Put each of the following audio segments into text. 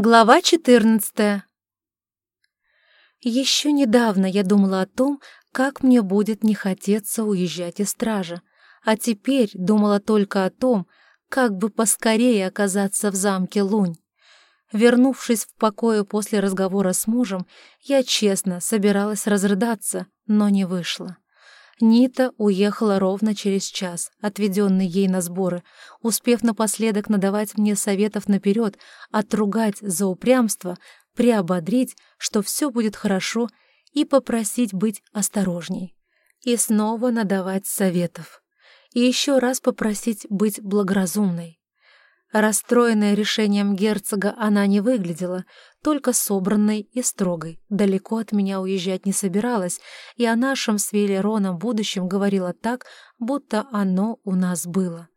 Глава 14 Еще недавно я думала о том, как мне будет не хотеться уезжать из стража, а теперь думала только о том, как бы поскорее оказаться в замке Лунь. Вернувшись в покое после разговора с мужем, я честно собиралась разрыдаться, но не вышло. Нита уехала ровно через час, отведенный ей на сборы, успев напоследок надавать мне советов наперед, отругать за упрямство, приободрить, что все будет хорошо, и попросить быть осторожней. И снова надавать советов. И еще раз попросить быть благоразумной. Расстроенная решением герцога она не выглядела, только собранной и строгой. Далеко от меня уезжать не собиралась, и о нашем с Велероном будущем говорила так, будто оно у нас было.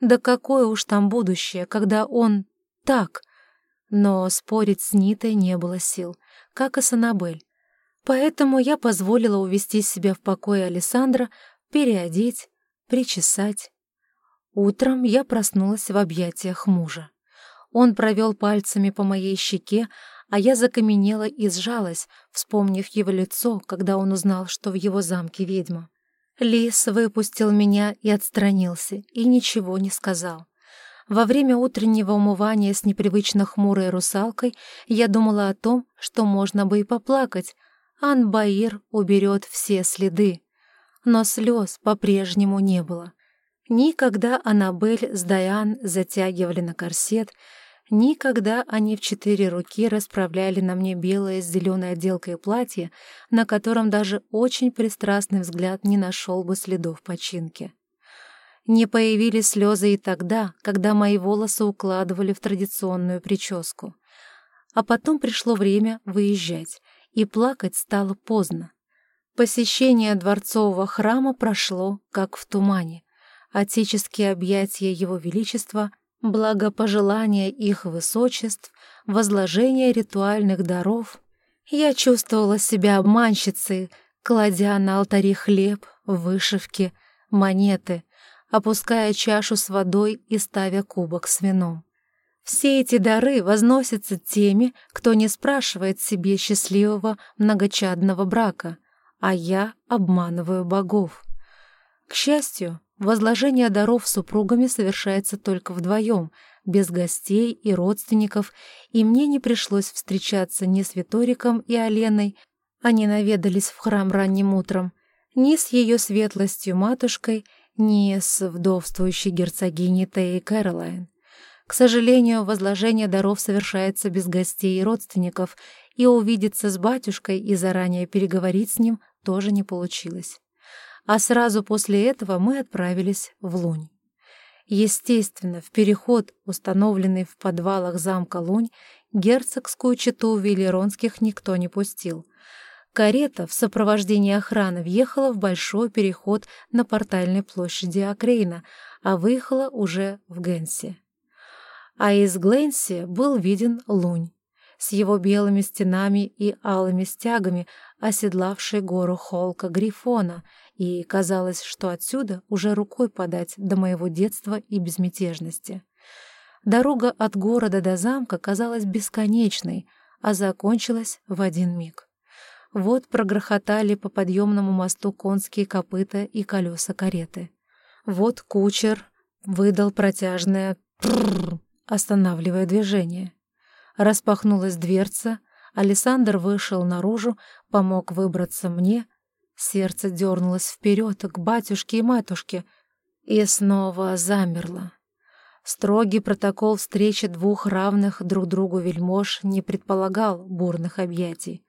Да какое уж там будущее, когда он так? Но спорить с Нитой не было сил, как и с Аннабель. Поэтому я позволила увести себя в покое Александра, переодеть, причесать Утром я проснулась в объятиях мужа. Он провел пальцами по моей щеке, а я закаменела и сжалась, вспомнив его лицо, когда он узнал, что в его замке ведьма. Лис выпустил меня и отстранился, и ничего не сказал. Во время утреннего умывания с непривычно хмурой русалкой я думала о том, что можно бы и поплакать. Анбаир уберет все следы. Но слез по-прежнему не было. Никогда Аннабель с Дайан затягивали на корсет, никогда они в четыре руки расправляли на мне белое с зеленой отделкой платье, на котором даже очень пристрастный взгляд не нашел бы следов починки. Не появились слезы и тогда, когда мои волосы укладывали в традиционную прическу. А потом пришло время выезжать, и плакать стало поздно. Посещение дворцового храма прошло, как в тумане отеческие объятия Его Величества, благопожелания их высочеств, возложение ритуальных даров. Я чувствовала себя обманщицей, кладя на алтари хлеб, вышивки, монеты, опуская чашу с водой и ставя кубок с вином. Все эти дары возносятся теми, кто не спрашивает себе счастливого многочадного брака, а я обманываю богов. К счастью, Возложение даров супругами совершается только вдвоем, без гостей и родственников, и мне не пришлось встречаться ни с Виториком и Оленой, они наведались в храм ранним утром, ни с ее светлостью матушкой, ни с вдовствующей герцогиней Теей Кэролайн. К сожалению, возложение даров совершается без гостей и родственников, и увидеться с батюшкой и заранее переговорить с ним тоже не получилось а сразу после этого мы отправились в Лунь. Естественно, в переход, установленный в подвалах замка Лунь, герцогскую чету Велеронских никто не пустил. Карета в сопровождении охраны въехала в большой переход на портальной площади Акрейна, а выехала уже в Генси. А из Гленси был виден Лунь с его белыми стенами и алыми стягами, оседлавший гору холка Грифона и казалось, что отсюда уже рукой подать до моего детства и безмятежности. Дорога от города до замка казалась бесконечной, а закончилась в один миг. Вот прогрохотали по подъемному мосту конские копыта и колеса кареты. Вот кучер выдал протяжное «прррр», останавливая движение. Распахнулась дверца, Александр вышел наружу, помог выбраться мне — Сердце дернулось вперед к батюшке и матушке и снова замерло. Строгий протокол встречи двух равных друг другу вельмож не предполагал бурных объятий.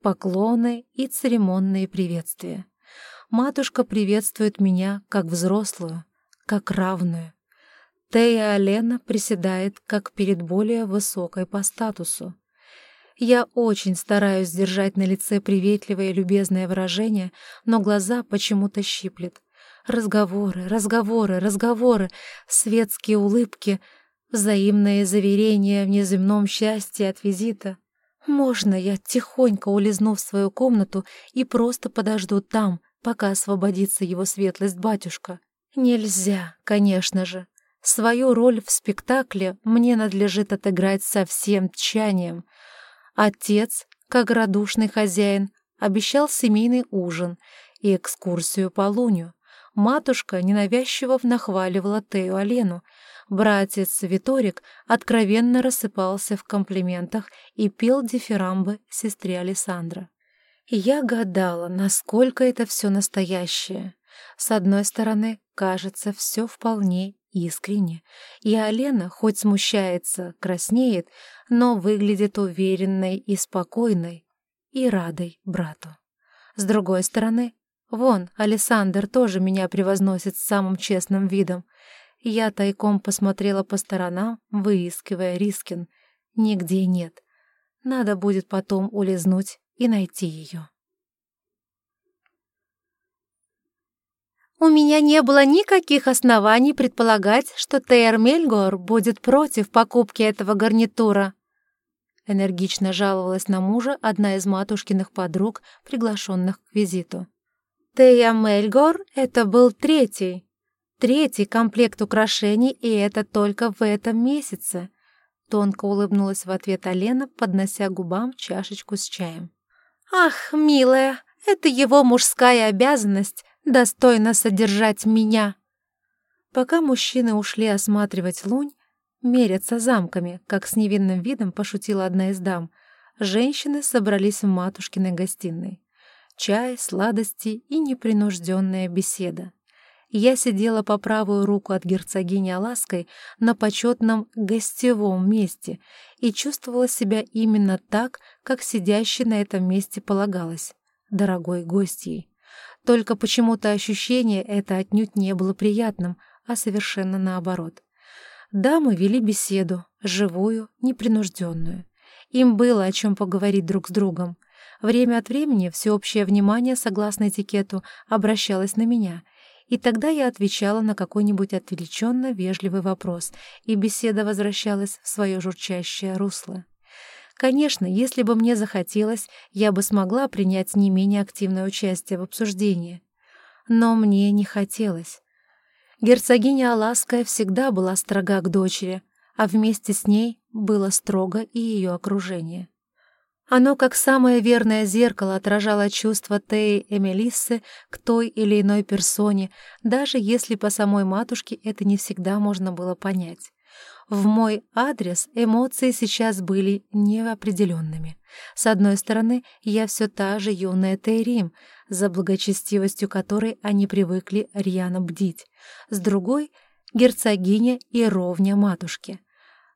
Поклоны и церемонные приветствия. Матушка приветствует меня как взрослую, как равную. Тея Алена приседает как перед более высокой по статусу. Я очень стараюсь держать на лице приветливое и любезное выражение, но глаза почему-то щиплет. Разговоры, разговоры, разговоры, светские улыбки, взаимное заверение в неземном счастье от визита. Можно я тихонько улизну в свою комнату и просто подожду там, пока освободится его светлость батюшка? Нельзя, конечно же. Свою роль в спектакле мне надлежит отыграть со всем тчанием. Отец, как радушный хозяин, обещал семейный ужин и экскурсию по луню. Матушка ненавязчиво нахваливала Тею Алену. Братец Виторик откровенно рассыпался в комплиментах и пел дифирамбы сестре Александра. Я гадала, насколько это все настоящее. С одной стороны, кажется, все вполне искренне, и Алена, хоть смущается, краснеет, но выглядит уверенной и спокойной, и радой брату. С другой стороны, вон, Александр тоже меня превозносит с самым честным видом. Я тайком посмотрела по сторонам, выискивая Рискин. Нигде нет. Надо будет потом улизнуть и найти ее. У меня не было никаких оснований предполагать, что Тейр Мельгор будет против покупки этого гарнитура. Энергично жаловалась на мужа одна из матушкиных подруг, приглашенных к визиту. Тея Мельгор — это был третий. Третий комплект украшений, и это только в этом месяце. Тонко улыбнулась в ответ Алена, поднося губам чашечку с чаем. «Ах, милая, это его мужская обязанность достойно содержать меня. Пока мужчины ушли осматривать лунь, мерятся замками, как с невинным видом пошутила одна из дам, женщины собрались в матушкиной гостиной. Чай, сладости и непринужденная беседа. Я сидела по правую руку от герцогини Алаской на почетном гостевом месте и чувствовала себя именно так, как сидящей на этом месте полагалось, дорогой гостьей. Только почему-то ощущение это отнюдь не было приятным, а совершенно наоборот. Дамы вели беседу, живую, непринужденную. Им было о чем поговорить друг с другом. Время от времени всеобщее внимание, согласно этикету, обращалось на меня, и тогда я отвечала на какой-нибудь отвлеченно вежливый вопрос, и беседа возвращалась в свое журчащее русло. Конечно, если бы мне захотелось, я бы смогла принять не менее активное участие в обсуждении. Но мне не хотелось. Герцогиня Алаская всегда была строга к дочери, а вместе с ней было строго и ее окружение. Оно, как самое верное зеркало, отражало чувства Теи и Мелиссы к той или иной персоне, даже если по самой матушке это не всегда можно было понять. В мой адрес эмоции сейчас были неопределенными. С одной стороны, я все та же юная Тейрим, за благочестивостью которой они привыкли рьяно бдить. С другой — герцогиня и ровня матушки.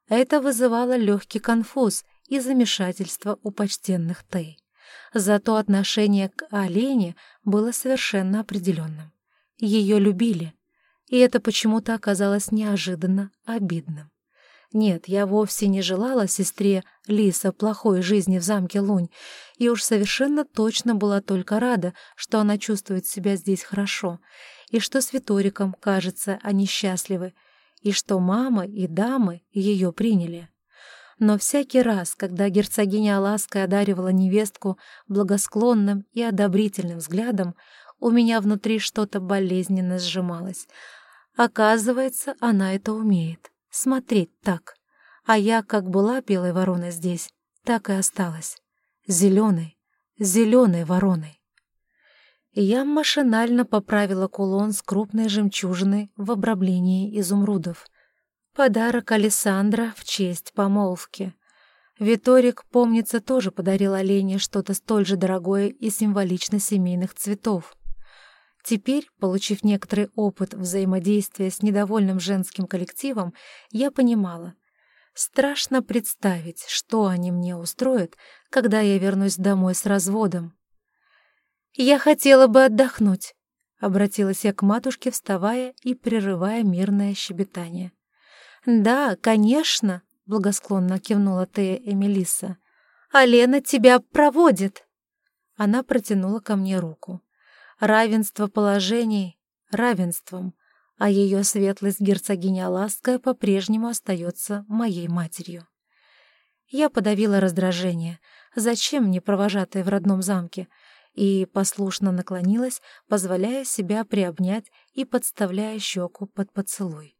Это вызывало легкий конфуз и замешательство у почтенных Тей. Зато отношение к Олене было совершенно определенным. Ее любили, и это почему-то оказалось неожиданно обидным. Нет, я вовсе не желала сестре Лиса плохой жизни в замке Лунь, и уж совершенно точно была только рада, что она чувствует себя здесь хорошо, и что с Виториком, кажется, они счастливы, и что мама и дамы ее приняли. Но всякий раз, когда герцогиня Аласка одаривала невестку благосклонным и одобрительным взглядом, у меня внутри что-то болезненно сжималось. Оказывается, она это умеет смотреть так. А я, как была белой вороной здесь, так и осталась. Зеленой, зеленой вороной. Я машинально поправила кулон с крупной жемчужиной в обрамлении изумрудов. Подарок Александра в честь помолвки. Виторик, помнится, тоже подарил Олене что-то столь же дорогое и символично семейных цветов. Теперь, получив некоторый опыт взаимодействия с недовольным женским коллективом, я понимала. Страшно представить, что они мне устроят, когда я вернусь домой с разводом. «Я хотела бы отдохнуть», — обратилась я к матушке, вставая и прерывая мирное щебетание. «Да, конечно», — благосклонно кивнула Тея Эмилиса. «А Лена тебя проводит». Она протянула ко мне руку. Равенство положений равенством, а ее светлость герцогиня Лаская по-прежнему остается моей матерью. Я подавила раздражение. Зачем мне провожатая в родном замке? И послушно наклонилась, позволяя себя приобнять и подставляя щеку под поцелуй.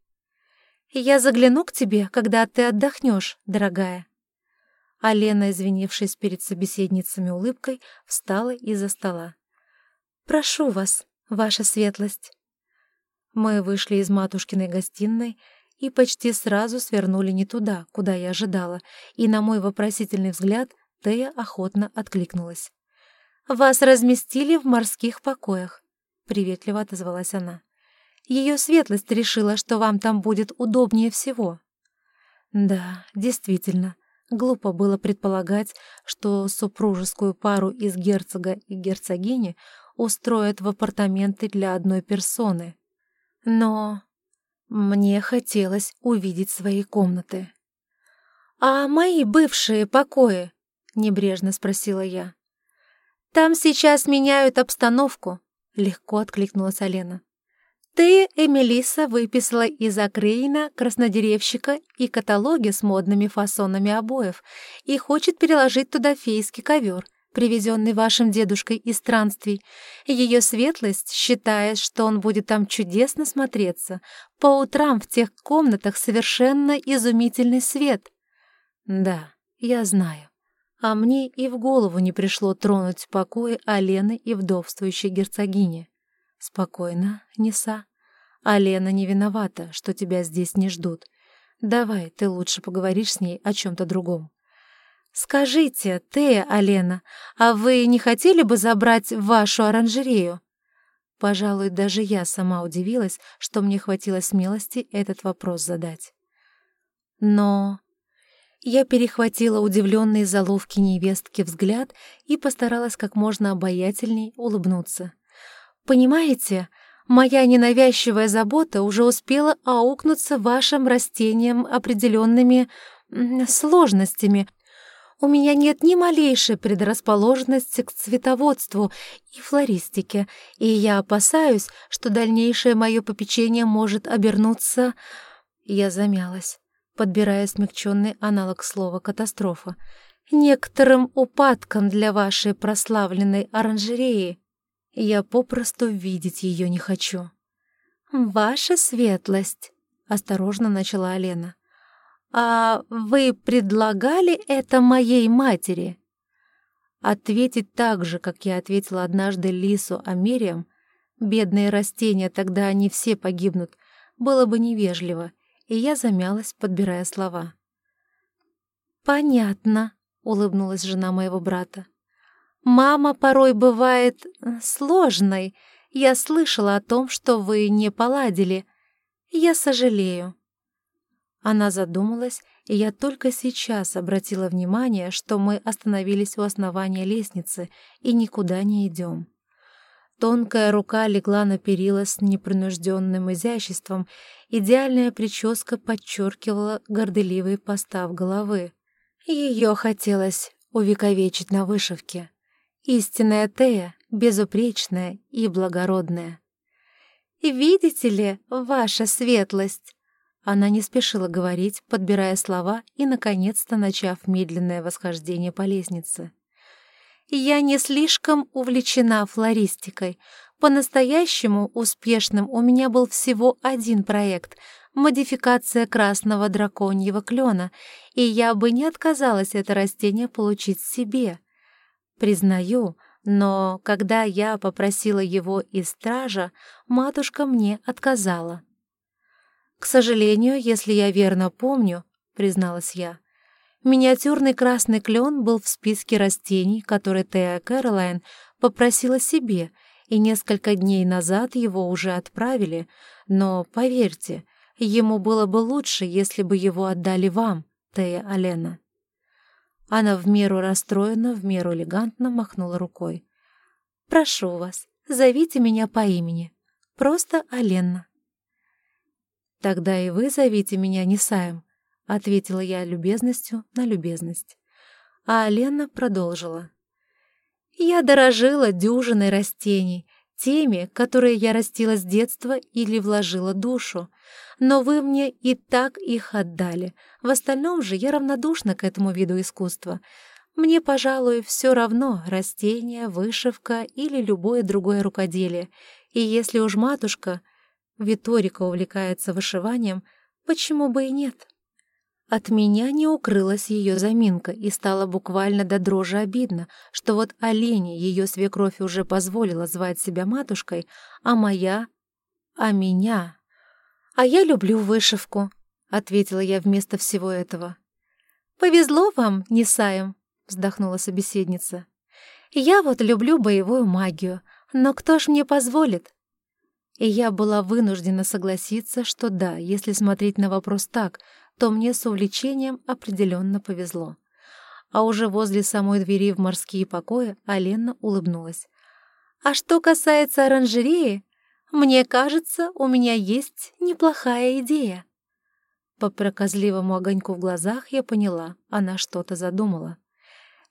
«Я загляну к тебе, когда ты отдохнешь, дорогая». А Лена, извинившись перед собеседницами улыбкой, встала из-за стола. «Прошу вас, ваша светлость». Мы вышли из матушкиной гостиной и почти сразу свернули не туда, куда я ожидала, и на мой вопросительный взгляд Тея охотно откликнулась. «Вас разместили в морских покоях», — приветливо отозвалась она. «Ее светлость решила, что вам там будет удобнее всего». «Да, действительно, глупо было предполагать, что супружескую пару из герцога и герцогини устроят в апартаменты для одной персоны. Но мне хотелось увидеть свои комнаты. «А мои бывшие покои?» — небрежно спросила я. «Там сейчас меняют обстановку», — легко откликнулась Алена. «Ты, Эмилиса, выписала из Акрейна краснодеревщика и каталоги с модными фасонами обоев и хочет переложить туда фейский ковер, привезенный вашим дедушкой из странствий. Ее светлость считает, что он будет там чудесно смотреться. По утрам в тех комнатах совершенно изумительный свет». «Да, я знаю». А мне и в голову не пришло тронуть покои Алены и вдовствующей герцогини. Спокойно, Неса. Алена не виновата, что тебя здесь не ждут. Давай, ты лучше поговоришь с ней о чем-то другом. «Скажите, Тея, Алена, а вы не хотели бы забрать вашу оранжерею?» Пожалуй, даже я сама удивилась, что мне хватило смелости этот вопрос задать. Но я перехватила удивленный заловки невестки взгляд и постаралась как можно обаятельней улыбнуться. «Понимаете, моя ненавязчивая забота уже успела аукнуться вашим растениям определенными сложностями. У меня нет ни малейшей предрасположенности к цветоводству и флористике, и я опасаюсь, что дальнейшее мое попечение может обернуться...» Я замялась подбирая смягченный аналог слова «катастрофа», некоторым упадком для вашей прославленной оранжереи. Я попросту видеть ее не хочу». «Ваша светлость», — осторожно начала Алена. «А вы предлагали это моей матери?» Ответить так же, как я ответила однажды Лису Америям, бедные растения, тогда они все погибнут, было бы невежливо, и я замялась, подбирая слова. «Понятно», — улыбнулась жена моего брата. «Мама порой бывает э, сложной. Я слышала о том, что вы не поладили. Я сожалею». Она задумалась, и я только сейчас обратила внимание, что мы остановились у основания лестницы и никуда не идем. Тонкая рука легла на перила с непринужденным изяществом, идеальная прическа подчеркивала горделивый постав головы. Ее хотелось увековечить на вышивке. Истинная Тея, безупречная и благородная. «Видите ли, ваша светлость!» Она не спешила говорить, подбирая слова и, наконец-то, начав медленное восхождение по лестнице. Я не слишком увлечена флористикой. По-настоящему успешным у меня был всего один проект — модификация красного драконьего клена, и я бы не отказалась это растение получить себе. Признаю, но когда я попросила его из стража, матушка мне отказала. «К сожалению, если я верно помню», — призналась я, Миниатюрный красный клен был в списке растений, которые Тея Кэролайн попросила себе, и несколько дней назад его уже отправили, но, поверьте, ему было бы лучше, если бы его отдали вам, Тея Алена. Она в меру расстроена, в меру элегантно махнула рукой. «Прошу вас, зовите меня по имени. Просто Алена». «Тогда и вы зовите меня Несаем», — ответила я любезностью на любезность. А Лена продолжила. «Я дорожила дюжиной растений, теми, которые я растила с детства или вложила душу, но вы мне и так их отдали. В остальном же я равнодушна к этому виду искусства. Мне, пожалуй, все равно растения, вышивка или любое другое рукоделие. И если уж матушка, Виторика увлекается вышиванием — Почему бы и нет? От меня не укрылась ее заминка, и стало буквально до дрожи обидно, что вот Олене ее свекровь уже позволила звать себя матушкой, а моя... а меня... «А я люблю вышивку», — ответила я вместо всего этого. «Повезло вам, Несаем», — вздохнула собеседница. «Я вот люблю боевую магию, но кто ж мне позволит?» И я была вынуждена согласиться, что да, если смотреть на вопрос так, то мне с увлечением определенно повезло. А уже возле самой двери в морские покои Алена улыбнулась. «А что касается оранжереи, мне кажется, у меня есть неплохая идея». По проказливому огоньку в глазах я поняла, она что-то задумала.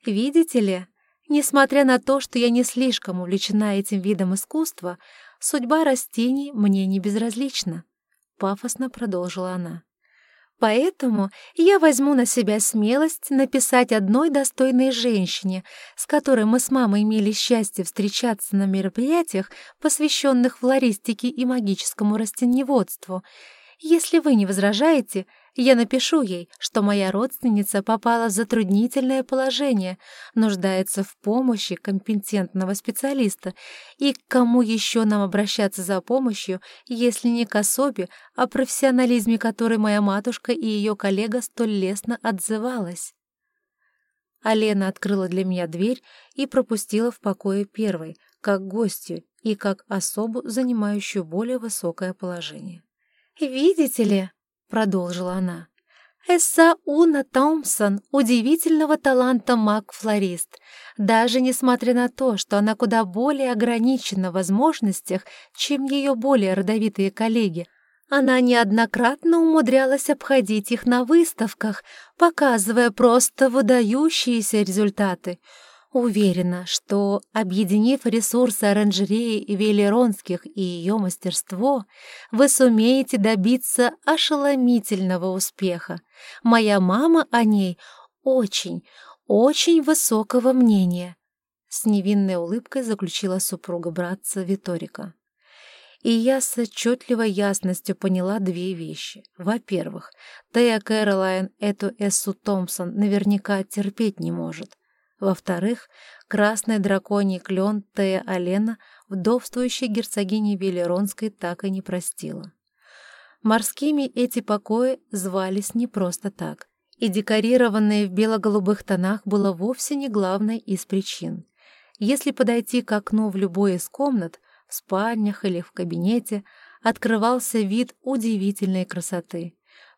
«Видите ли, несмотря на то, что я не слишком увлечена этим видом искусства, судьба растений мне не безразлична», — пафосно продолжила она. Поэтому я возьму на себя смелость написать одной достойной женщине, с которой мы с мамой имели счастье встречаться на мероприятиях, посвященных флористике и магическому растеневодству. Если вы не возражаете, я напишу ей, что моя родственница попала в затруднительное положение, нуждается в помощи компетентного специалиста, и к кому еще нам обращаться за помощью, если не к особе, о профессионализме которой моя матушка и ее коллега столь лестно отзывалась. Алена открыла для меня дверь и пропустила в покое первой, как гостью и как особу, занимающую более высокое положение. «Видите ли», — продолжила она. Эсса Уна Томпсон — удивительного таланта маг-флорист, даже несмотря на то, что она куда более ограничена в возможностях, чем ее более родовитые коллеги. Она неоднократно умудрялась обходить их на выставках, показывая просто выдающиеся результаты — Уверена, что, объединив ресурсы оранжереи и Велеронских и ее мастерство, вы сумеете добиться ошеломительного успеха. Моя мама о ней очень, очень высокого мнения. С невинной улыбкой заключила супруга братца Виторика. И я с отчетливой ясностью поняла две вещи. Во-первых, Тея Кэролайн эту Эссу Томпсон наверняка терпеть не может. Во-вторых, красный драконий клен Тея Алена вдовствующей герцогини Велеронской так и не простила. Морскими эти покои звались не просто так, и декорированные в бело-голубых тонах было вовсе не главной из причин. Если подойти к окну в любой из комнат, в спальнях или в кабинете, открывался вид удивительной красоты.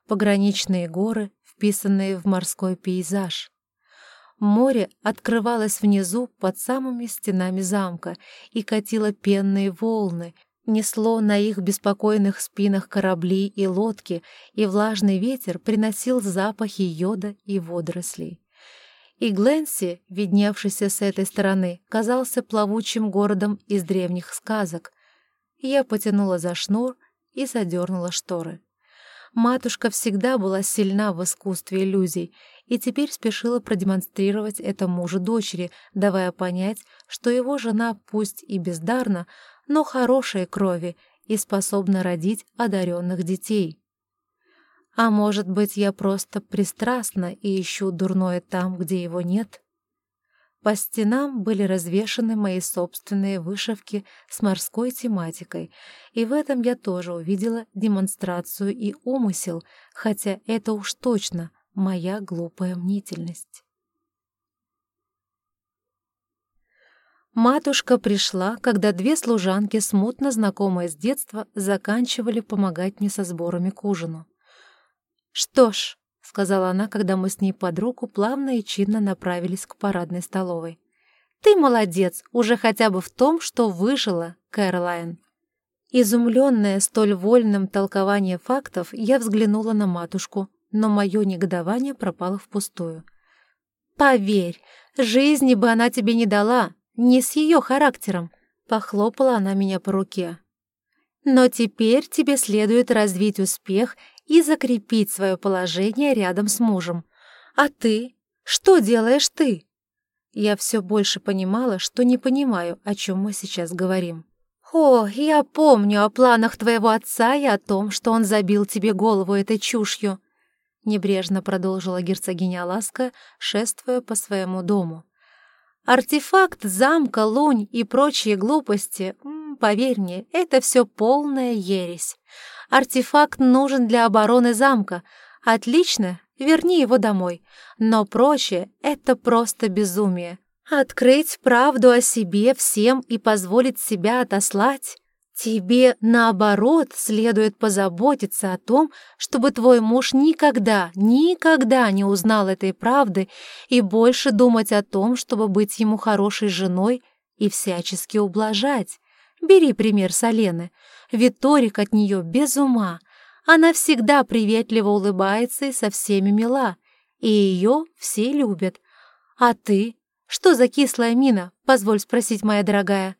Пограничные горы, вписанные в морской пейзаж. Море открывалось внизу под самыми стенами замка и катило пенные волны, несло на их беспокойных спинах корабли и лодки, и влажный ветер приносил запахи йода и водорослей. И Гленси, видневшийся с этой стороны, казался плавучим городом из древних сказок. Я потянула за шнур и задернула шторы. Матушка всегда была сильна в искусстве иллюзий и теперь спешила продемонстрировать это мужу дочери, давая понять, что его жена пусть и бездарна, но хорошей крови и способна родить одаренных детей. А может быть, я просто пристрастна и ищу дурное там, где его нет? По стенам были развешаны мои собственные вышивки с морской тематикой, и в этом я тоже увидела демонстрацию и умысел, хотя это уж точно моя глупая мнительность. Матушка пришла, когда две служанки, смутно знакомые с детства, заканчивали помогать мне со сборами к ужину. «Что ж, — сказала она, когда мы с ней под руку плавно и чинно направились к парадной столовой. «Ты молодец, уже хотя бы в том, что выжила, Кэролайн». Изумленная столь вольным толкованием фактов, я взглянула на матушку, но мое негодование пропало впустую. «Поверь, жизни бы она тебе не дала, не с ее характером», — похлопала она меня по руке. «Но теперь тебе следует развить успех и закрепить свое положение рядом с мужем. А ты? Что делаешь ты? Я все больше понимала, что не понимаю, о чем мы сейчас говорим. «О, я помню о планах твоего отца и о том, что он забил тебе голову этой чушью», — небрежно продолжила герцогиня Ласка, шествуя по своему дому. «Артефакт замка, лунь и прочие глупости, поверь мне, это все полная ересь. Артефакт нужен для обороны замка. Отлично, верни его домой. Но прочее — это просто безумие. Открыть правду о себе всем и позволить себя отослать? Тебе, наоборот, следует позаботиться о том, чтобы твой муж никогда, никогда не узнал этой правды и больше думать о том, чтобы быть ему хорошей женой и всячески ублажать. Бери пример с Алены. Виторик от нее без ума. Она всегда приветливо улыбается и со всеми мила. И ее все любят. А ты что за кислая мина, позволь спросить, моя дорогая?»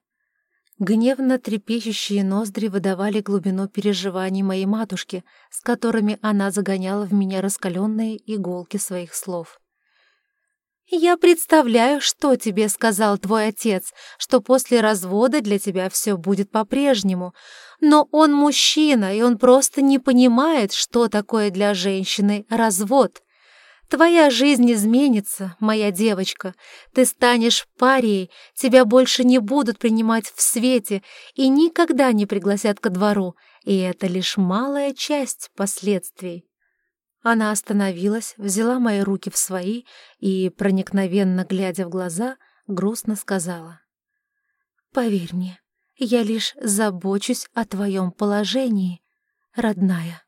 Гневно трепещущие ноздри выдавали глубину переживаний моей матушки, с которыми она загоняла в меня раскаленные иголки своих слов. «Я представляю, что тебе сказал твой отец, что после развода для тебя все будет по-прежнему. Но он мужчина, и он просто не понимает, что такое для женщины развод. Твоя жизнь изменится, моя девочка. Ты станешь парией, тебя больше не будут принимать в свете и никогда не пригласят ко двору, и это лишь малая часть последствий. Она остановилась, взяла мои руки в свои и, проникновенно глядя в глаза, грустно сказала. «Поверь мне, я лишь забочусь о твоем положении, родная»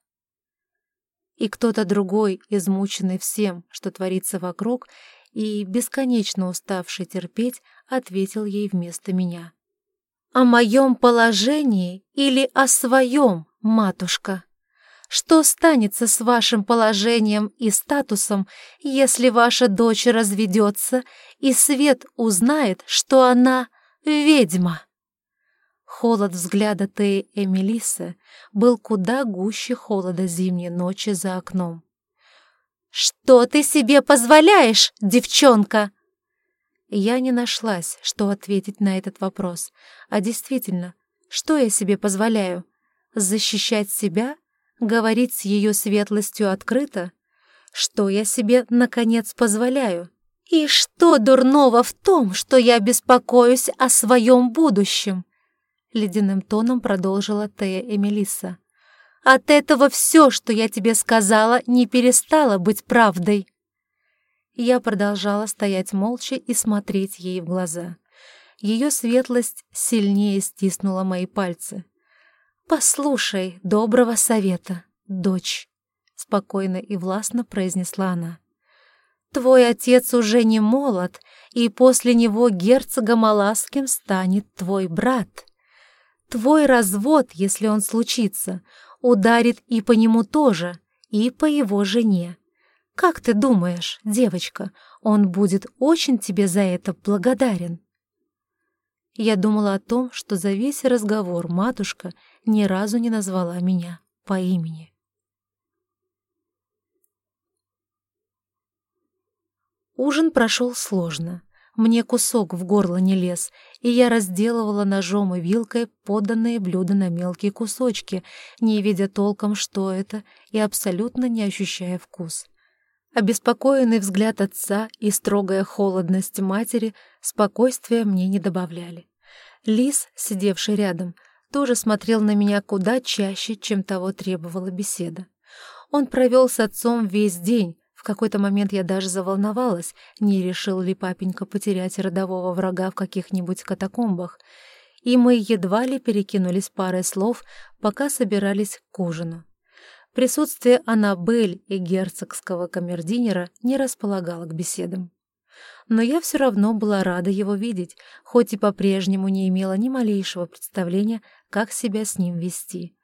и кто-то другой, измученный всем, что творится вокруг, и бесконечно уставший терпеть, ответил ей вместо меня. «О моем положении или о своем, матушка? Что станется с вашим положением и статусом, если ваша дочь разведется, и свет узнает, что она ведьма?» Холод взгляда Теи Эмилисы был куда гуще холода зимней ночи за окном. «Что ты себе позволяешь, девчонка?» Я не нашлась, что ответить на этот вопрос. А действительно, что я себе позволяю? Защищать себя? Говорить с ее светлостью открыто? Что я себе, наконец, позволяю? И что дурного в том, что я беспокоюсь о своем будущем? — ледяным тоном продолжила Тея Эмилиса. «От этого все, что я тебе сказала, не перестало быть правдой». Я продолжала стоять молча и смотреть ей в глаза. Ее светлость сильнее стиснула мои пальцы. «Послушай доброго совета, дочь», — спокойно и властно произнесла она. «Твой отец уже не молод, и после него герцогом Аласким станет твой брат». Твой развод, если он случится, ударит и по нему тоже, и по его жене. Как ты думаешь, девочка, он будет очень тебе за это благодарен?» Я думала о том, что за весь разговор матушка ни разу не назвала меня по имени. Ужин прошел сложно. Мне кусок в горло не лез, и я разделывала ножом и вилкой поданные блюда на мелкие кусочки, не видя толком, что это, и абсолютно не ощущая вкус. Обеспокоенный взгляд отца и строгая холодность матери спокойствия мне не добавляли. Лис, сидевший рядом, тоже смотрел на меня куда чаще, чем того требовала беседа. Он провел с отцом весь день, в какой-то момент я даже заволновалась, не решил ли папенька потерять родового врага в каких-нибудь катакомбах. И мы едва ли перекинулись парой слов, пока собирались к ужину. Присутствие Аннабель и герцогского камердинера не располагало к беседам. Но я все равно была рада его видеть, хоть и по-прежнему не имела ни малейшего представления, как себя с ним вести.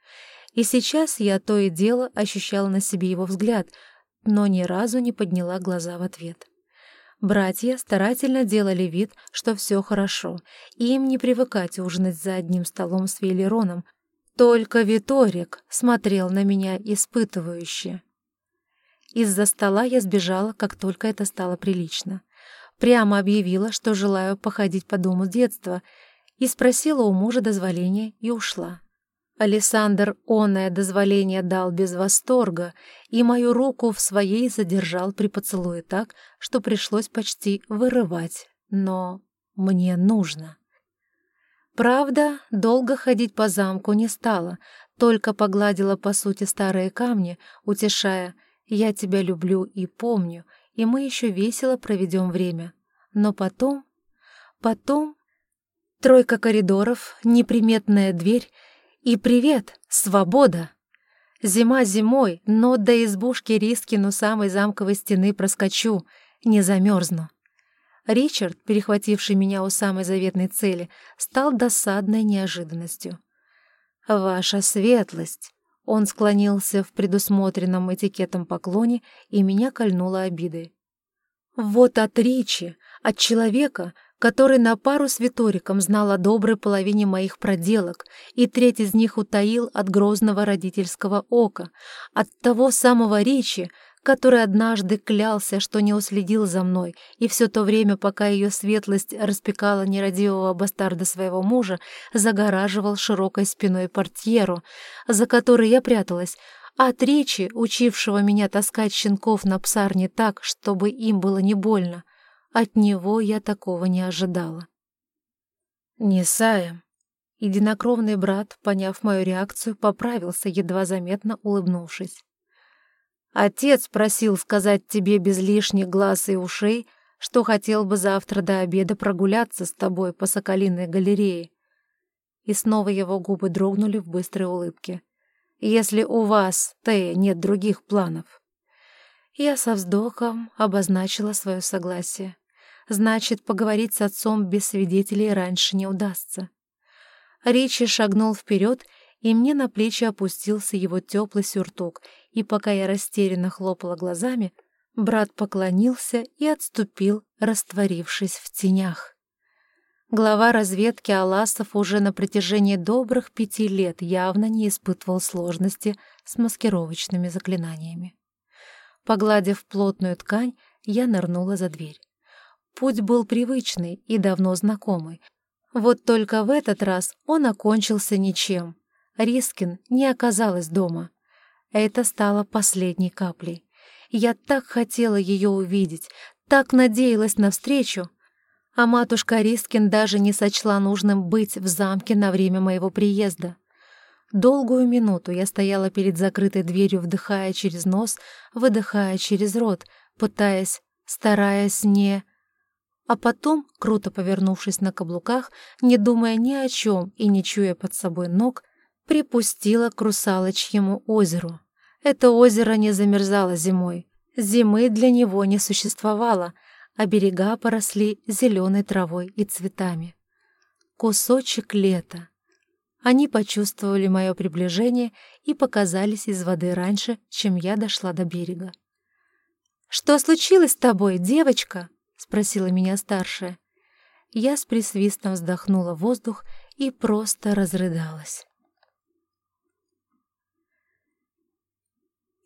И сейчас я то и дело ощущала на себе его взгляд — но ни разу не подняла глаза в ответ. Братья старательно делали вид, что все хорошо, и им не привыкать ужинать за одним столом с Велероном. Только Виторик смотрел на меня испытывающе. Из-за стола я сбежала, как только это стало прилично. Прямо объявила, что желаю походить по дому с детства, и спросила у мужа дозволения и ушла. Александр оное дозволение дал без восторга, и мою руку в своей задержал при поцелуе так, что пришлось почти вырывать. Но мне нужно. Правда, долго ходить по замку не стала, только погладила по сути старые камни, утешая «Я тебя люблю и помню, и мы еще весело проведем время». Но потом... Потом... Тройка коридоров, неприметная дверь и привет, свобода! Зима зимой, но до избушки Рискину самой замковой стены проскочу, не замерзну. Ричард, перехвативший меня у самой заветной цели, стал досадной неожиданностью. «Ваша светлость!» Он склонился в предусмотренном этикетом поклоне, и меня кольнуло обидой. «Вот от Ричи, от человека, который на пару с Виториком знал о доброй половине моих проделок, и треть из них утаил от грозного родительского ока, от того самого Ричи, который однажды клялся, что не уследил за мной, и все то время, пока ее светлость распекала нерадивого бастарда своего мужа, загораживал широкой спиной портьеру, за которой я пряталась, а от речи, учившего меня таскать щенков на псарне так, чтобы им было не больно, от него я такого не ожидала. «Не Саем». Единокровный брат, поняв мою реакцию, поправился, едва заметно улыбнувшись. Отец просил сказать тебе без лишних глаз и ушей, что хотел бы завтра до обеда прогуляться с тобой по Соколиной галерее. И снова его губы дрогнули в быстрой улыбке. Если у вас, Тея, нет других планов. Я со вздохом обозначила свое согласие. Значит, поговорить с отцом без свидетелей раньше не удастся. Ричи шагнул вперед и мне на плечи опустился его теплый сюртук, и пока я растерянно хлопала глазами, брат поклонился и отступил, растворившись в тенях. Глава разведки Аласов уже на протяжении добрых пяти лет явно не испытывал сложности с маскировочными заклинаниями. Погладив плотную ткань, я нырнула за дверь. Путь был привычный и давно знакомый. Вот только в этот раз он окончился ничем. Рискин не оказалась дома. Это стало последней каплей. Я так хотела ее увидеть, так надеялась на встречу. А матушка Рискин даже не сочла нужным быть в замке на время моего приезда. Долгую минуту я стояла перед закрытой дверью, вдыхая через нос, выдыхая через рот, пытаясь, стараясь не... А потом, круто повернувшись на каблуках, не думая ни о чем и не чуя под собой ног, припустила к русалочьему озеру. Это озеро не замерзало зимой. Зимы для него не существовало, а берега поросли зеленой травой и цветами. Кусочек лета. Они почувствовали мое приближение и показались из воды раньше, чем я дошла до берега. «Что случилось с тобой, девочка?» — спросила меня старшая. Я с присвистом вздохнула воздух и просто разрыдалась.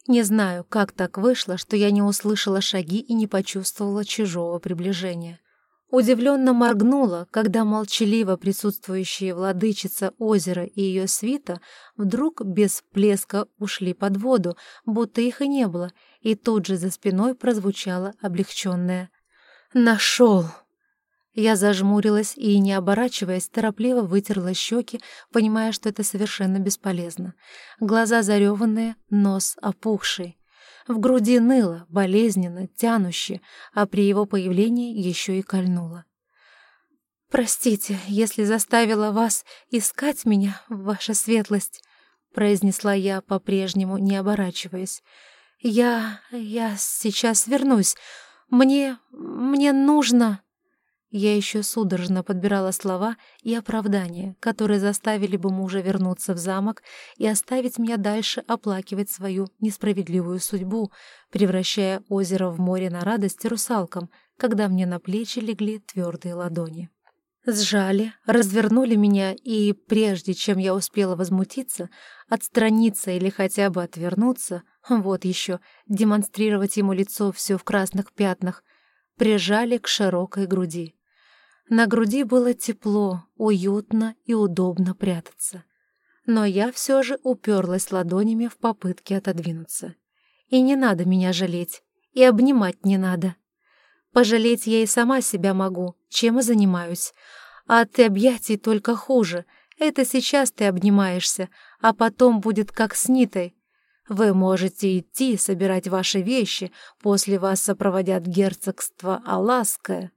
Не знаю, как так вышло, что я не услышала шаги и не почувствовала чужого приближения. Удивленно моргнула, когда молчаливо присутствующие владычица озера и ее свита вдруг без плеска ушли под воду, будто их и не было, и тут же за спиной прозвучало облегченное «Нашел!». Я зажмурилась и, не оборачиваясь, торопливо вытерла щеки, понимая, что это совершенно бесполезно. Глаза зареванные, нос опухший. В груди ныло, болезненно, тянуще, а при его появлении еще и кольнуло. «Простите, если заставила вас искать меня, ваша светлость», — произнесла я, по-прежнему не оборачиваясь. «Я... я сейчас вернусь. Мне... мне нужно...» Я еще судорожно подбирала слова и оправдания, которые заставили бы мужа вернуться в замок и оставить меня дальше оплакивать свою несправедливую судьбу, превращая озеро в море на радость русалкам, когда мне на плечи легли твердые ладони. Сжали, развернули меня, и прежде чем я успела возмутиться, отстраниться или хотя бы отвернуться, вот еще, демонстрировать ему лицо все в красных пятнах, прижали к широкой груди. На груди было тепло, уютно и удобно прятаться. Но я все же уперлась ладонями в попытке отодвинуться. И не надо меня жалеть, и обнимать не надо. Пожалеть я и сама себя могу, чем и занимаюсь. А от объятий только хуже. Это сейчас ты обнимаешься, а потом будет как с Нитой. Вы можете идти, собирать ваши вещи, после вас сопроводят герцогство Алаское.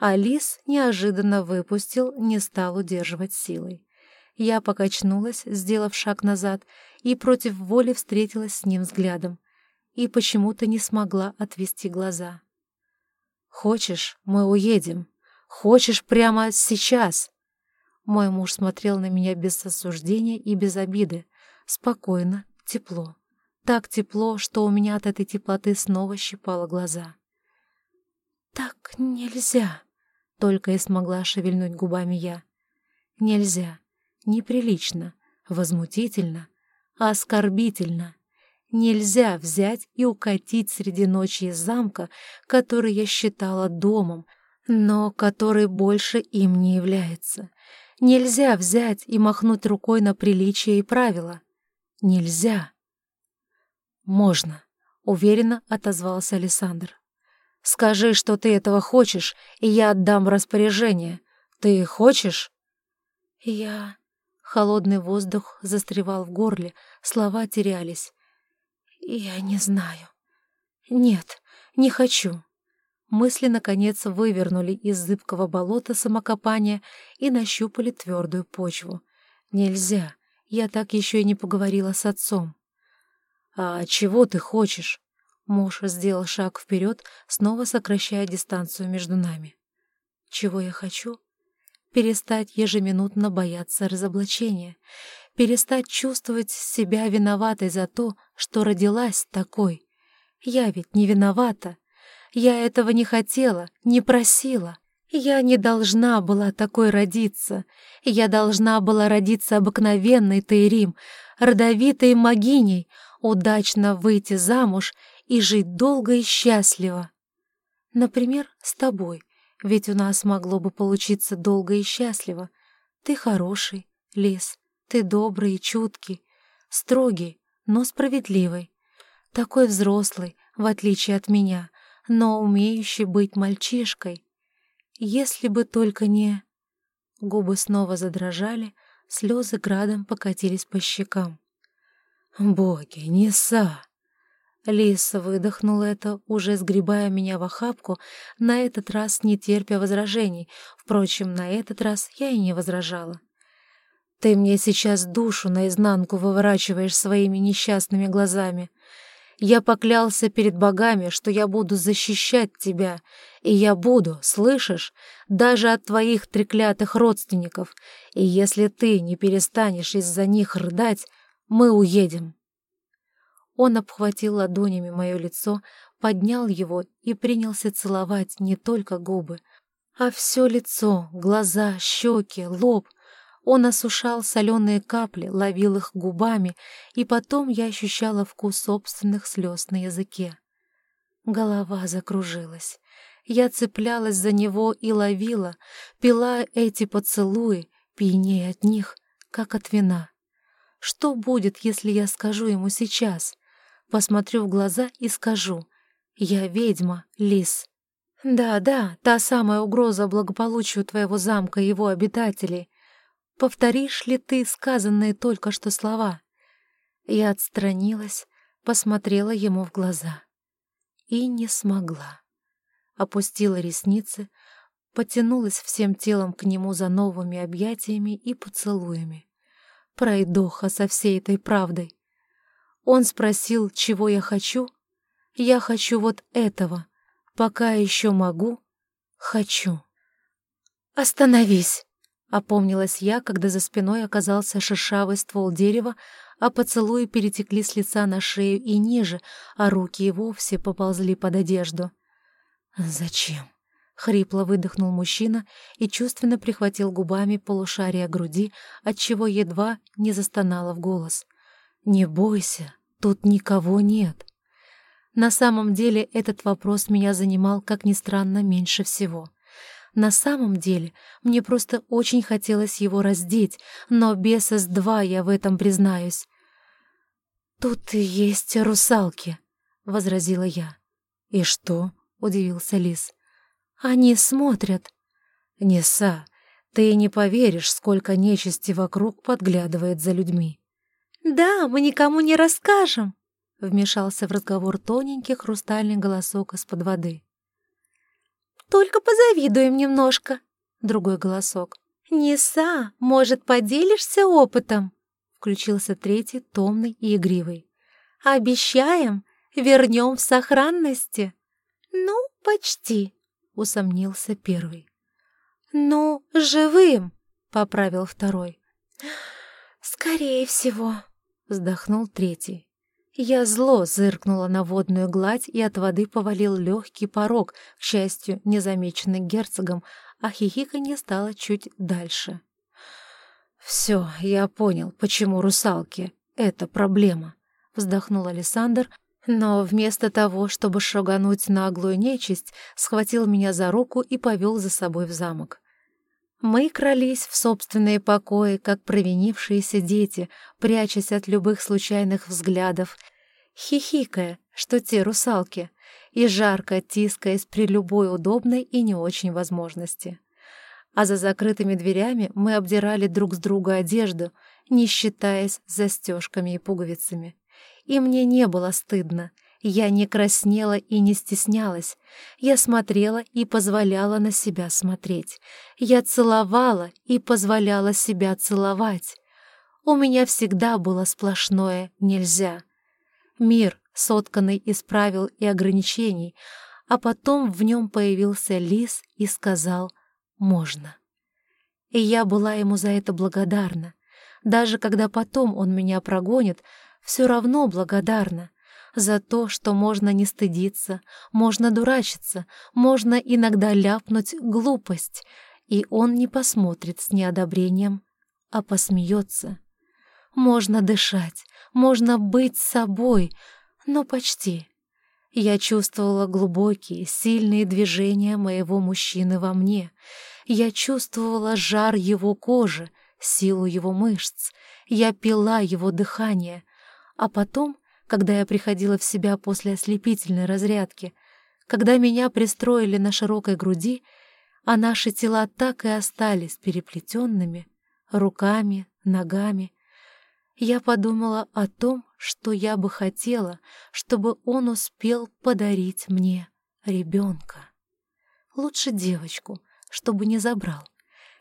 Алис неожиданно выпустил, не стал удерживать силой. Я покачнулась, сделав шаг назад, и против воли встретилась с ним взглядом, и почему-то не смогла отвести глаза. «Хочешь, мы уедем? Хочешь прямо сейчас?» Мой муж смотрел на меня без осуждения и без обиды, спокойно, тепло. Так тепло, что у меня от этой теплоты снова щипало глаза. «Так нельзя!» — только и смогла шевельнуть губами я. «Нельзя. Неприлично. Возмутительно. Оскорбительно. Нельзя взять и укатить среди ночи из замка, который я считала домом, но который больше им не является. Нельзя взять и махнуть рукой на приличие и правила. Нельзя. Можно, уверенно отозвался Александр. Скажи, что ты этого хочешь, и я отдам распоряжение. Ты хочешь? Я... Холодный воздух застревал в горле, слова терялись. «Я не знаю. Нет, не хочу». Мысли, наконец, вывернули из зыбкого болота самокопания и нащупали твердую почву. «Нельзя. Я так еще и не поговорила с отцом». «А чего ты хочешь?» Муж сделал шаг вперед, снова сокращая дистанцию между нами. «Чего я хочу?» перестать ежеминутно бояться разоблачения, перестать чувствовать себя виноватой за то, что родилась такой. Я ведь не виновата. Я этого не хотела, не просила. Я не должна была такой родиться. Я должна была родиться обыкновенной Тейрим, родовитой могиней, удачно выйти замуж и жить долго и счастливо. Например, с тобой, ведь у нас могло бы получиться долго и счастливо. Ты хороший, Лис, ты добрый и чуткий, строгий, но справедливый. Такой взрослый, в отличие от меня, но умеющий быть мальчишкой. Если бы только не... Губы снова задрожали, слезы градом покатились по щекам. «Боги, Неса!» Лиса выдохнула это, уже сгребая меня в охапку, на этот раз не терпя возражений. Впрочем, на этот раз я и не возражала. «Ты мне сейчас душу наизнанку выворачиваешь своими несчастными глазами. Я поклялся перед богами, что я буду защищать тебя, и я буду, слышишь, даже от твоих треклятых родственников, и если ты не перестанешь из-за них рыдать, мы уедем». Он обхватил ладонями мое лицо, поднял его и принялся целовать не только губы, а все лицо, глаза, щеки, лоб. Он осушал соленые капли, ловил их губами, и потом я ощущала вкус собственных слез на языке. Голова закружилась. Я цеплялась за него и ловила, пила эти поцелуи, пьянее от них, как от вина. Что будет, если я скажу ему сейчас? Посмотрю в глаза и скажу «Я ведьма, лис». Да-да, та самая угроза благополучию твоего замка и его обитателей. Повторишь ли ты сказанные только что слова? Я отстранилась, посмотрела ему в глаза. И не смогла. Опустила ресницы, потянулась всем телом к нему за новыми объятиями и поцелуями. Пройдоха со всей этой правдой. Он спросил, чего я хочу. Я хочу вот этого. Пока еще могу, хочу. «Остановись!» — опомнилась я, когда за спиной оказался шершавый ствол дерева, а поцелуи перетекли с лица на шею и ниже, а руки и вовсе поползли под одежду. «Зачем?» — хрипло выдохнул мужчина и чувственно прихватил губами полушария груди, отчего едва не застонала в голос. «Не бойся, тут никого нет». На самом деле этот вопрос меня занимал, как ни странно, меньше всего. На самом деле, мне просто очень хотелось его раздеть, но без С2 я в этом признаюсь. «Тут и есть русалки», — возразила я. «И что?» — удивился Лис. «Они смотрят». «Неса, ты не поверишь, сколько нечисти вокруг подглядывает за людьми». «Да, мы никому не расскажем», — вмешался в разговор тоненький хрустальный голосок из-под воды. «Только позавидуем немножко», — другой голосок. «Неса, может, поделишься опытом?» — включился третий, томный и игривый. «Обещаем, вернем в сохранности». «Ну, почти», — усомнился первый. «Ну, живым», — поправил второй. «Скорее всего», — вздохнул третий. Я зло зыркнула на водную гладь, и от воды повалил легкий порог, к счастью, незамеченный герцогом, а хихиканье стало чуть дальше. «Все, я понял, почему русалки. Это проблема», — вздохнул Александр, но вместо того, чтобы шагануть наглую нечисть, схватил меня за руку и повел за собой в замок. Мы крались в собственные покои, как провинившиеся дети, прячась от любых случайных взглядов, хихикая, что те русалки, и жарко тискаясь при любой удобной и не очень возможности. А за закрытыми дверями мы обдирали друг с друга одежду, не считаясь застежками и пуговицами. И мне не было стыдно — я не краснела и не стеснялась. Я смотрела и позволяла на себя смотреть. Я целовала и позволяла себя целовать. У меня всегда было сплошное «нельзя». Мир, сотканный из правил и ограничений, а потом в нем появился лис и сказал «можно». И я была ему за это благодарна. Даже когда потом он меня прогонит, все равно благодарна — за то, что можно не стыдиться, можно дурачиться, можно иногда ляпнуть глупость, и он не посмотрит с неодобрением, а посмеется. Можно дышать, можно быть собой, но почти. Я чувствовала глубокие, сильные движения моего мужчины во мне. Я чувствовала жар его кожи, силу его мышц. Я пила его дыхание, а потом когда я приходила в себя после ослепительной разрядки, когда меня пристроили на широкой груди, а наши тела так и остались переплетенными, руками, ногами. Я подумала о том, что я бы хотела, чтобы он успел подарить мне ребенка. Лучше девочку, чтобы не забрал.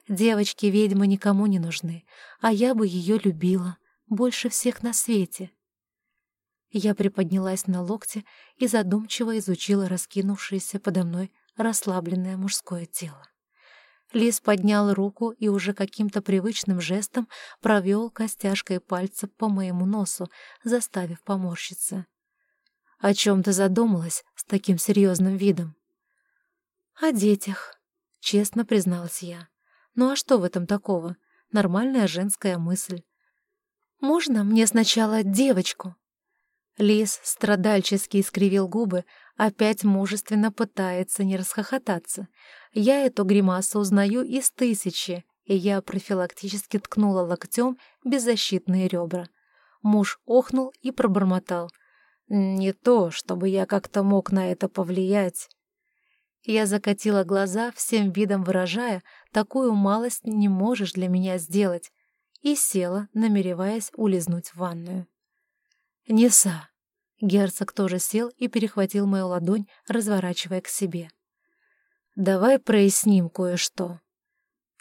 Девочки-ведьмы никому не нужны, а я бы ее любила больше всех на свете. Я приподнялась на локте и задумчиво изучила раскинувшееся подо мной расслабленное мужское тело. Лис поднял руку и уже каким-то привычным жестом провел костяшкой пальца по моему носу, заставив поморщиться. «О чем ты задумалась с таким серьезным видом?» «О детях», — честно призналась я. «Ну а что в этом такого? Нормальная женская мысль». «Можно мне сначала девочку?» Лис страдальчески искривил губы, опять мужественно пытается не расхохотаться. Я эту гримасу узнаю из тысячи, и я профилактически ткнула локтем беззащитные ребра. Муж охнул и пробормотал. «Не то, чтобы я как-то мог на это повлиять». Я закатила глаза, всем видом выражая, такую малость не можешь для меня сделать, и села, намереваясь улизнуть в ванную. «Неса!» Герцог тоже сел и перехватил мою ладонь, разворачивая к себе. «Давай проясним кое-что.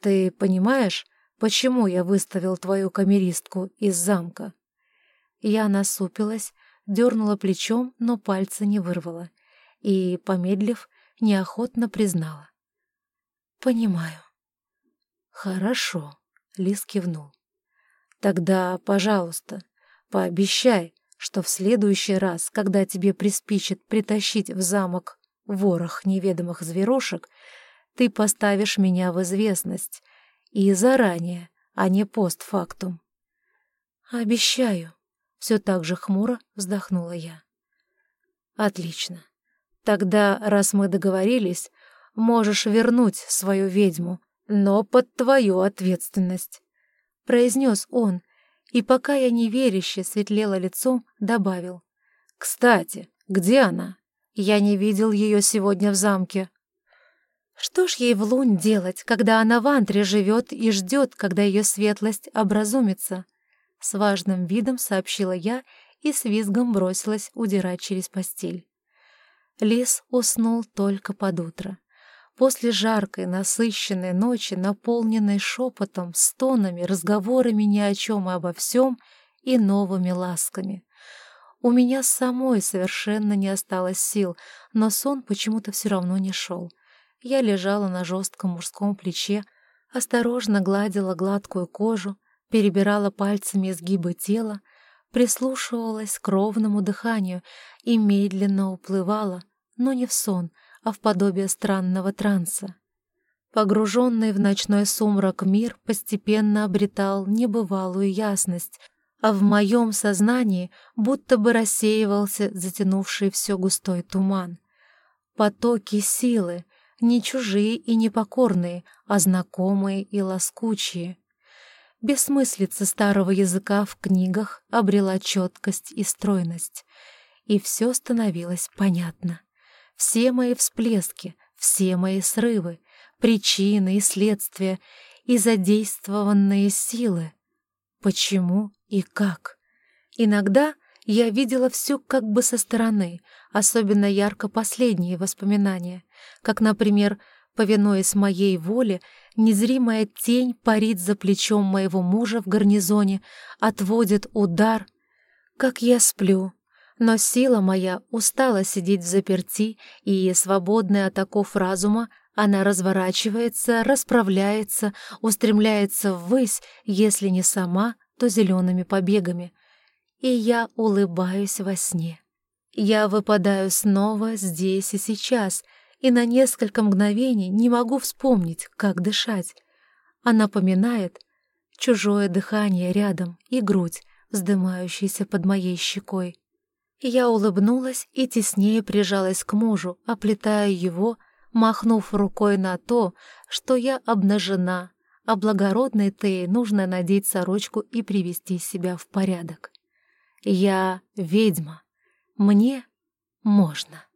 Ты понимаешь, почему я выставил твою камеристку из замка?» Я насупилась, дернула плечом, но пальца не вырвала, и, помедлив, неохотно признала. «Понимаю». «Хорошо», — Лис кивнул. «Тогда, пожалуйста, пообещай, что в следующий раз, когда тебе приспичит притащить в замок ворох неведомых зверушек, ты поставишь меня в известность. И заранее, а не постфактум. «Обещаю», — все так же хмуро вздохнула я. «Отлично. Тогда, раз мы договорились, можешь вернуть свою ведьму, но под твою ответственность», — произнес он, и пока я неверяще светлела лицом, добавил. «Кстати, где она? Я не видел ее сегодня в замке». Что ж ей в лунь делать, когда она в антре живет и ждет, когда ее светлость образумится? С важным видом сообщила я и с визгом бросилась удирать через постель. Лис уснул только под утро. После жаркой, насыщенной ночи, наполненной шепотом, стонами, разговорами ни о чем и обо всем и новыми ласками. У меня самой совершенно не осталось сил, но сон почему-то все равно не шел. Я лежала на жестком мужском плече, осторожно гладила гладкую кожу, перебирала пальцами изгибы тела, прислушивалась к ровному дыханию и медленно уплывала, но не в сон, а в подобие странного транса. Погруженный в ночной сумрак мир постепенно обретал небывалую ясность, а в моем сознании будто бы рассеивался затянувший все густой туман. Потоки силы, не чужие и не покорные, а знакомые и лоскучие. Бессмыслица старого языка в книгах обрела четкость и стройность, и все становилось понятно. Все мои всплески, все мои срывы, причины и следствия и задействованные силы. Почему и как? Иногда я видела все как бы со стороны, особенно ярко последние воспоминания, как, например, повинуясь моей воле, незримая тень парит за плечом моего мужа в гарнизоне, отводит удар, как я сплю, но сила моя устала сидеть в заперти, и, свободная от оков разума, она разворачивается, расправляется, устремляется ввысь, если не сама, то зелеными побегами. И я улыбаюсь во сне. Я выпадаю снова здесь и сейчас, и на несколько мгновений не могу вспомнить, как дышать. Она напоминает чужое дыхание рядом и грудь, вздымающаяся под моей щекой. Я улыбнулась и теснее прижалась к мужу, оплетая его, махнув рукой на то, что я обнажена, а благородной Тее нужно надеть сорочку и привести себя в порядок. Я ведьма. Мне можно.